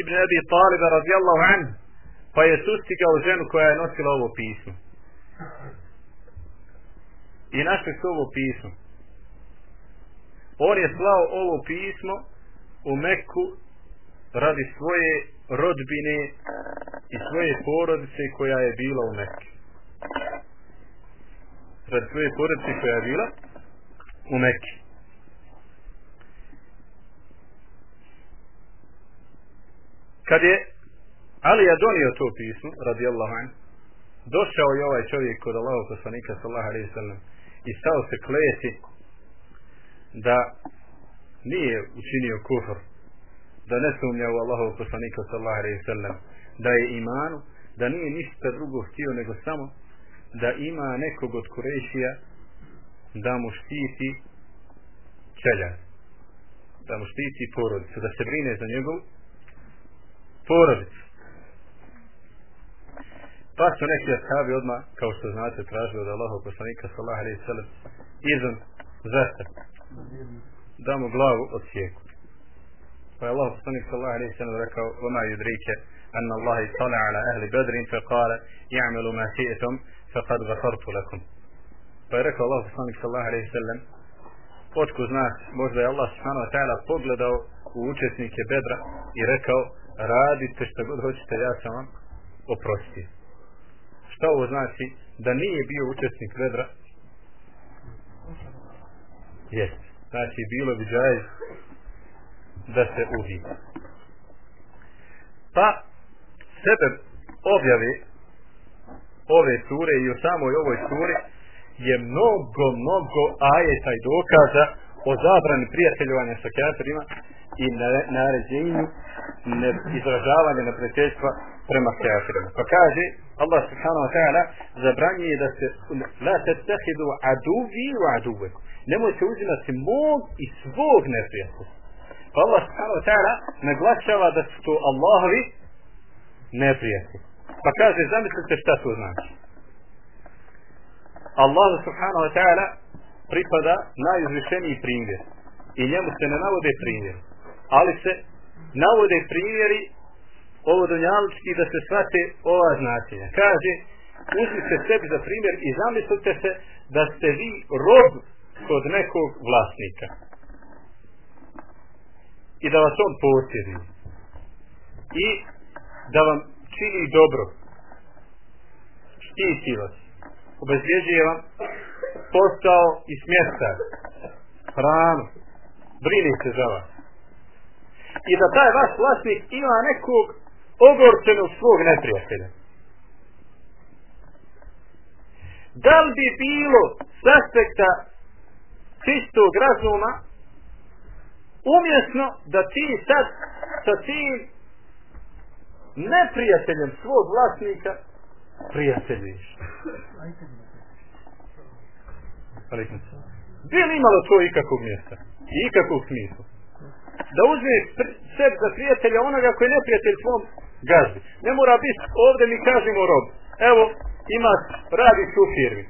A: ibn Abi Talib radijallahu anhu pa je sustigao ženu koja je nosila ovo pismo. I našli su ovo pismo. On je slao ovo pismo u Meku radi svoje rodbine i svoje porodice koja je bila u Meku Radi svoje porodice koja je bila u Meku kad je Ali je donio to pismo, radijallahu an, došao je ovaj čovjek kod Allaho poslanika, sallaha alaihi sallam, i stao se kleti da nije učinio kufr, da ne sumnja u Allaho poslanika, sallaha alaihi sallam, da je imanu, da nije ništa drugo htio nego samo da ima nekog od Kurešija da mu štiti čelja, da mu štiti porodicu, da se brine za njegovu porodicu. Pa su neki ashabi odmah, kao što znate, tražili od Allahog poslanika sallaha alaihi sallam, izan zastav. Da mu glavu od sjeku. Pa je Allah poslanik sallaha alaihi sallam rekao, Oma judriće, anna Allah i sallaha ala ahli bedrin, fe kale, i'amelu ma si'etom, fe kad gafartu lakum. Pa je rekao Allah poslanik sallaha alaihi sallam, Otko znaš, možda je Allah subhanahu wa ta'ala pogledao u učesnike bedra i rekao, radite što god hoćete, ja sam vam oprostio. Što ovo znači? Da nije bio učesnik vedra? Jest. Znači, bilo bi džajz da se uvijek. Pa, sebe objave ove ture i o samoj ovoj ture je mnogo, mnogo ajeta i dokaza o zabrani prijateljovanja sa kjaterima i naređenju ne, izražavanja neprijateljstva prema kafirima. Pa kaže Allah subhanahu wa ta'ala zabranje je da se la se tehidu aduvi u aduve. Nemojte uzimati mog i svog neprijatelja. Pa Allah subhanahu wa ta'ala naglašava da su to Allahovi neprijatelji. Pa kaže zamislite šta to znači. Allah subhanahu wa ta'ala pripada najuzvišeniji primjer. I njemu se ne navode primjer ali se navode primjeri ovodonjalički da se shvate ova značenja. Kaže, uzmite sebi za primjer i zamislite se da ste vi rob kod nekog vlasnika i da vas on posjedi i da vam čini dobro štiti vas obezvježuje vam postao i smjesta hranu brini se za vas i da taj vaš vlasnik ima nekog ogorčenog svog neprijatelja. Da li bi bilo s aspekta čistog razuma umjesno da ti sad sa tim neprijateljem svog vlasnika prijateljiš? Bili imalo to ikakvog mjesta? i Ikakvog smisla? da uzme sebe za prijatelja onoga koji ne prijatelj svom gazdi. Ne mora biti ovdje mi kažemo rob. Evo, ima radi u firmi.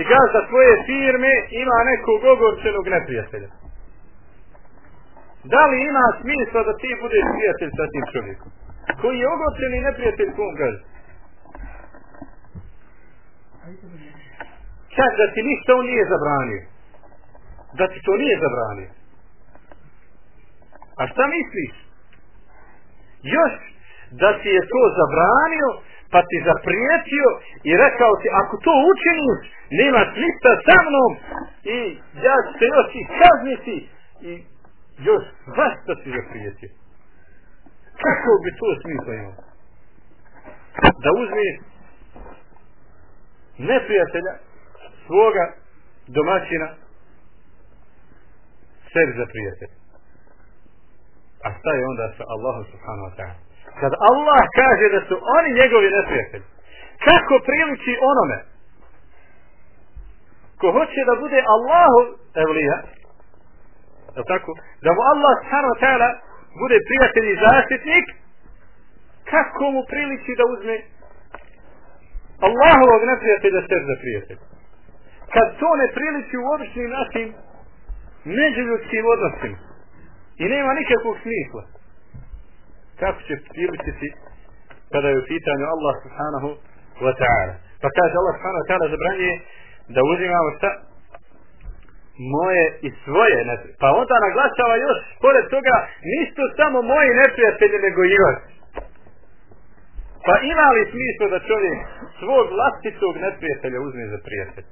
A: I gazda svoje firme ima nekog ogorčenog neprijatelja. Da li ima smisla da ti budeš prijatelj sa tim čovjekom? Koji je ogorčen i neprijatelj svom gazdi? Čak da ti ništa on nije zabranio. Da ti to nije zabranio. A šta misliš? Još da ti je to zabranio, pa ti zaprijetio i rekao ti, ako to učiniš, nemaš ništa sa mnom i ja ću te još i kazniti. I još, zašto ti zaprijetio? Kako bi to smisla imao? Da uzmiš neprijatelja svoga domaćina sebi za prijatelja. A šta je onda sa Allahom subhanahu wa ta'ala? Kad Allah kaže da su oni njegovi neprijatelji, kako priliči onome ko hoće da bude Allahu evlija, je tako? Da mu Allah subhanahu wa ta'ala bude prijatelj i zaštitnik, kako mu priliči da uzme Allahovog neprijatelja sve za prijatelj? Kad to ne priliči u obični našim međuljudskim odnosima, I nema nikakvog smisla. Kako će priličiti kada je u pitanju Allah subhanahu wa ta'ala. Pa kaže Allah subhanahu wa ta'ala zabranje da uzimamo šta? Moje i svoje. Neprijatelje. Pa onda naglašava još pored toga nisu samo moji neprijatelji nego i vas. Pa ima li smisla da čovjek svog vlastitog neprijatelja uzme za prijatelj?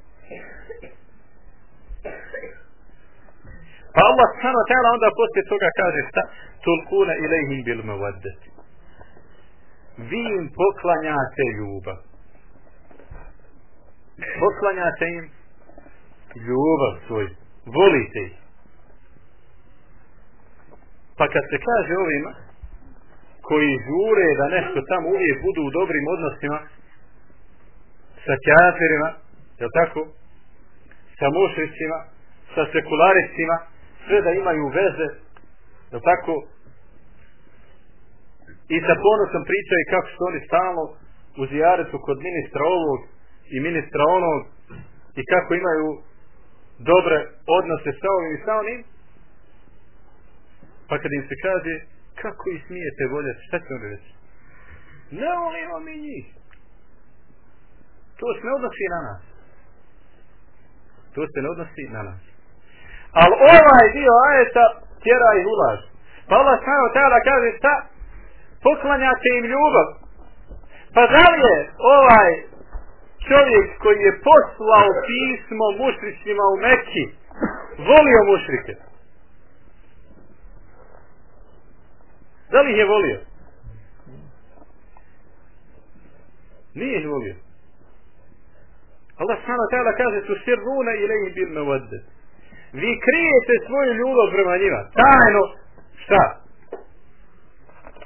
A: Pa Allah subhanahu wa ta'ala onda poslije toga kaže šta? Tulkuna ilaihim bil mevaddeti. Vi im poklanjate ljubav. Poklanjate im ljubav svoju. Volite ih. Pa kad se kaže ovima, koji žure da nešto tamo uvijek budu u dobrim odnosima, sa kjaterima, je tako? Sa mušićima, sa sekularistima, sve da imaju veze, no tako, i sa ponosom pričaju kako što oni stalo u zijaretu kod ministra ovog i ministra onog i kako imaju dobre odnose sa ovim i sa onim, pa kad im se kaže, kako ih smijete voljeti, šta ćemo reći? Ne volimo mi njih. To se ne odnosi na nas. To se ne odnosi na nas. Ali ovaj dio ajeta tjera i ulaz. Pa Allah samo tada kaže šta? Poklanjate im ljubav. Pa da li je ovaj čovjek koji je poslao pismo mušrićima u Mekki volio mušrike? Da li je volio? Nije ih volio. Allah samo tada kaže tu sirruna ilaih bil mevaddet vi krijete svoju ljubav prema njima, tajno, šta?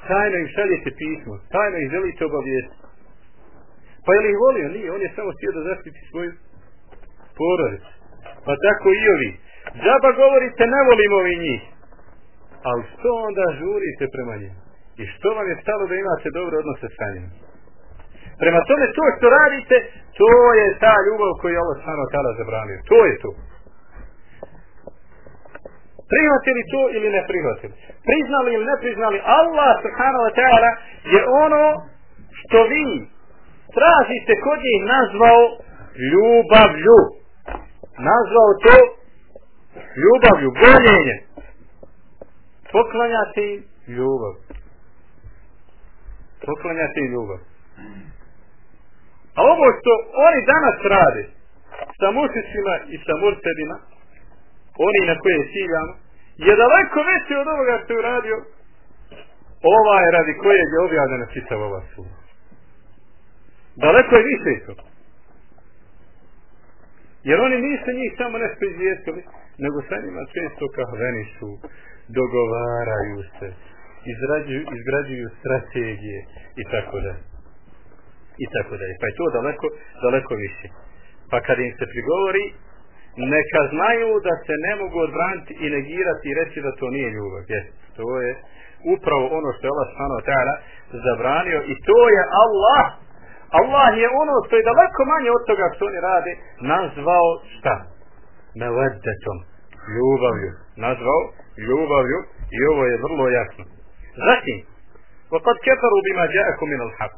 A: Tajno im šaljete pismo, tajno ih želite obavijesti. Pa je li ih volio? Nije, on je samo htio da zaštiti svoju porodic. Pa tako i ovi. Džaba govorite, ne volimo vi njih. Ali što onda žurite prema njima? I što vam je stalo da imate dobro odnose sa njima? Prema tome to što radite, to je ta ljubav koju je ovo stvarno tada zabranio. To je to prihvatili to ili ne prihvatili. Priznali ili ne priznali, Allah subhanahu wa ta'ala je ono što vi tražite kod njih nazvao ljubavlju. Nazvao to ljubavlju, gonjenje. Poklanjati ljubav. Poklanjati ljubav. A ovo što oni danas rade sa mušicima i sa murtedima, oni na koje ciljamo, je daleko veći od ovoga što je uradio ovaj radi koje je objavljena čitava ova suma. Daleko je više to. Jer oni nisu njih samo nešto izvijestili, nego sa njima često kahveni su, dogovaraju se, izrađuju, izgrađuju strategije i tako da. I tako da je. Pa je to daleko, daleko više. Pa kad im se prigovori, neka znaju da se ne mogu odbraniti i negirati i reći da to nije ljubav. Jeste, to je upravo ono što je Allah Svano Teala zabranio i to je Allah. Allah je ono što je daleko manje od toga što oni radi nazvao šta? Mevedetom. Ljubavlju. Nazvao ljubavlju i ovo je vrlo jasno. Zatim, وقد كفروا بما جاءكم من الحق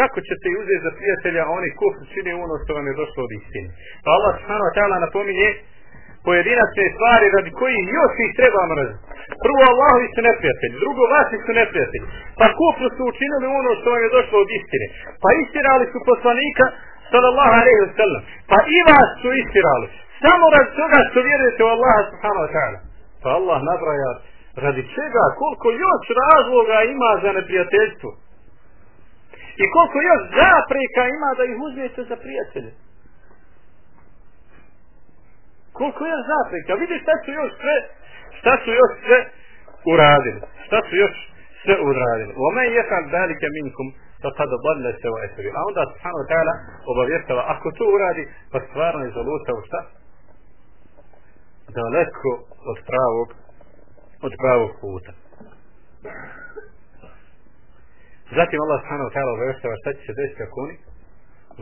A: kako ćete uzeti za prijatelja oni kufru čine ono što vam je došlo od istine. Pa Allah subhanahu wa ta'ala napominje pojedinačne stvari radi koji još ih treba mrziti. Prvo Allahovi su neprijatelji, drugo vaši su neprijatelji. Pa ko su učinili ono što vam je došlo od istine. Pa istirali su poslanika sallallahu alaihi wa sallam. Pa i vas su istirali. Samo radi toga što vjerujete u Allaha subhanahu wa ta'ala. Pa Allah nabraja radi čega, koliko još razloga ima za neprijateljstvo. I koliko još zapreka ima da ih uzmete za prijatelje. Koliko još zapreka. Vidi šta su još sve, šta su još sve uradili. Šta su još sve uradili. U je jesam dalike minkum da sad obavlja se ova esri. A onda subhanahu ta'ala obavještava ako to uradi, pa stvarno je zalutao šta? Daleko od pravog od pravog puta. Zatim Allah stana u tala obavestava šta će se desiti ako oni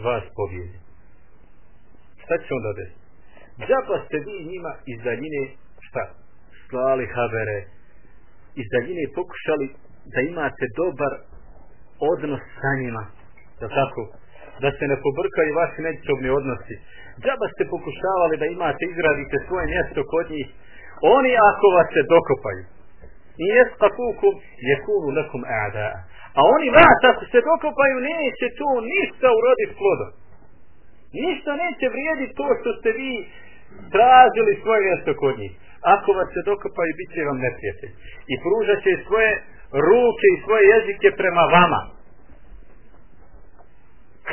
A: vas pobjedi. Šta će se onda desiti? Džapa ste vi njima iz daljine šta? Slali habere. Iz daljine pokušali da imate dobar odnos sa njima. Da tako? Da se ne pobrkaju vaši nećobni odnosi. Džaba ste pokušavali da imate, izgradite svoje mjesto kod njih. Oni ako vas se dokopaju. I jes kakukum, jekulu lakum a'da'a. A oni vrata se se dokopaju, neće to ništa urodit plodom. Ništa neće vrijediti to što ste vi tražili svoje mjesto kod njih. Ako vas se dokopaju, bit će vam neprijatelj. I pružat će svoje ruke i svoje jezike prema vama.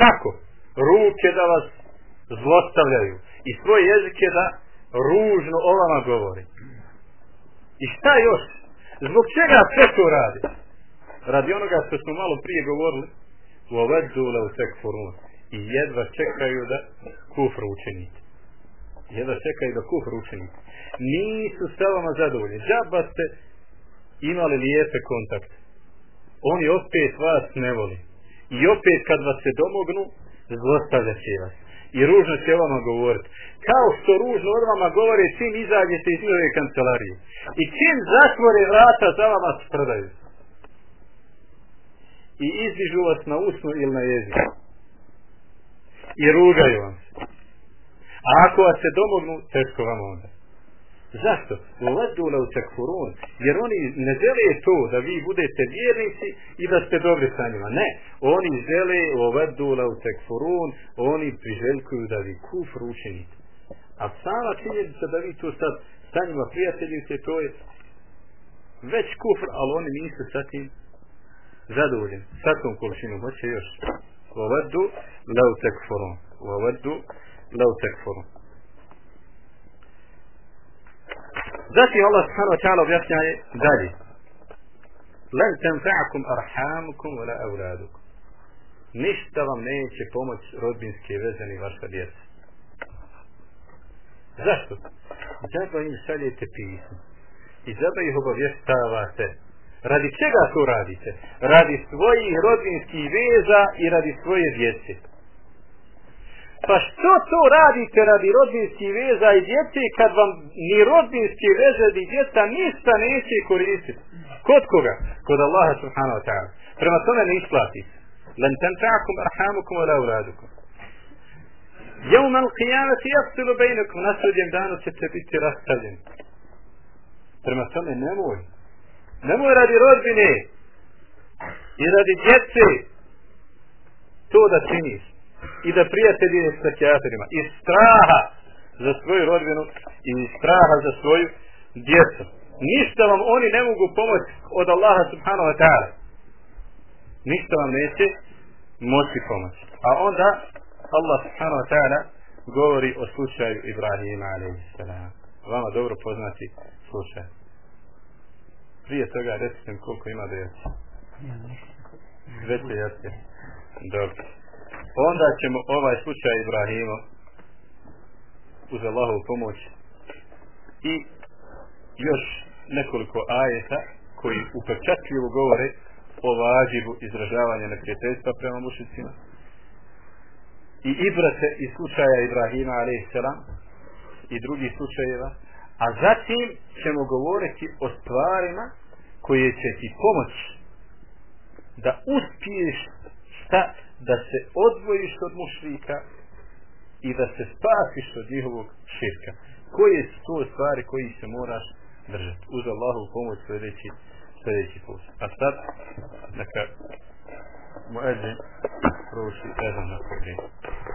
A: Kako? Ruke da vas zlostavljaju. I svoje jezike da ružno o vama govori. I šta još? Zbog čega sve to radite? radi onoga što smo malo prije govorili u ovedzule u tekforun i jedva čekaju da kufru učinite jedva čekaju da kufru učinite nisu sa vama zadovoljni džaba ste imali lijepe kontakt oni opet vas ne voli i opet kad vas se domognu zlostavlja će vas i ružno će vama govoriti kao što ružno od vama govore čim izađete iz njove kancelarije i čim zatvore vrata za vama sprdaju i izdižu vas na usnu ili na jezik i rugaju vam se a ako vas se domognu teško vam onda zašto? jer oni ne žele to da vi budete vjernici i da ste dobri sa njima ne, oni žele oni priželjkuju da vi kufr učinite a sama činjenica da vi to sad sa njima prijateljice to je već kufr ali oni nisu sa tim zadovoljen sa tom količinom hoće još vavaddu lau tekforom vavaddu lau tekforom Zati Allah sallahu ta'ala objasnja je dalje Lan tenfa'akum arhamukum wala avladukum Ništa vam neće pomoć rodbinske veze ni vaša djeca. Zašto? Zato im šaljete pismo. I zato ih obavještavate. Radi čega to radite? Radi svojih rodinskih veza i radi svoje djece. Pa što to radite radi rodinskih veza i djece kad vam ni rodinski veze ni djeca ništa neće koristiti? Kod koga? Kod Allaha subhanahu wa ta'ala. Prema tome ne isplatite. Lan tantakum arhamukum ala uradukum. Jevma l'qiyana ti jasilu bejnukum. Na sudjem danu ćete biti rastavljeni. Prema tome nemojte. Ne Nemoj radi rodbine i radi djece to da činiš i da prijateljiš sa kjaterima i straha za svoju rodbinu i straha za svoju djecu. Ništa vam oni ne mogu pomoći od Allaha subhanahu wa ta'ala. Ništa vam neće moći pomoći. A onda Allah subhanahu wa ta'ala govori o slučaju Ibrahima alaihi salam. Vama dobro poznati slučaj prije toga recite mi koliko ima djece. Dvete jaske. Dobro. Onda ćemo ovaj slučaj Ibrahimo uz Allahovu pomoć i još nekoliko ajeta koji upečatljivo govore o vađivu izražavanja nekrijeteljstva prema mušicima i ibrate iz slučaja Ibrahima alaih i drugih slučajeva a zatim ćemo govoriti o stvarima koje će ti pomoći da uspiješ šta, da se odvojiš od mušlika i da se spasiš od njihovog širka. Koje su to stvari koje se moraš držati? Uz Allahu pomoć svoj reći sljedeći put. A sad, neka, moj eđe, proši, eđe na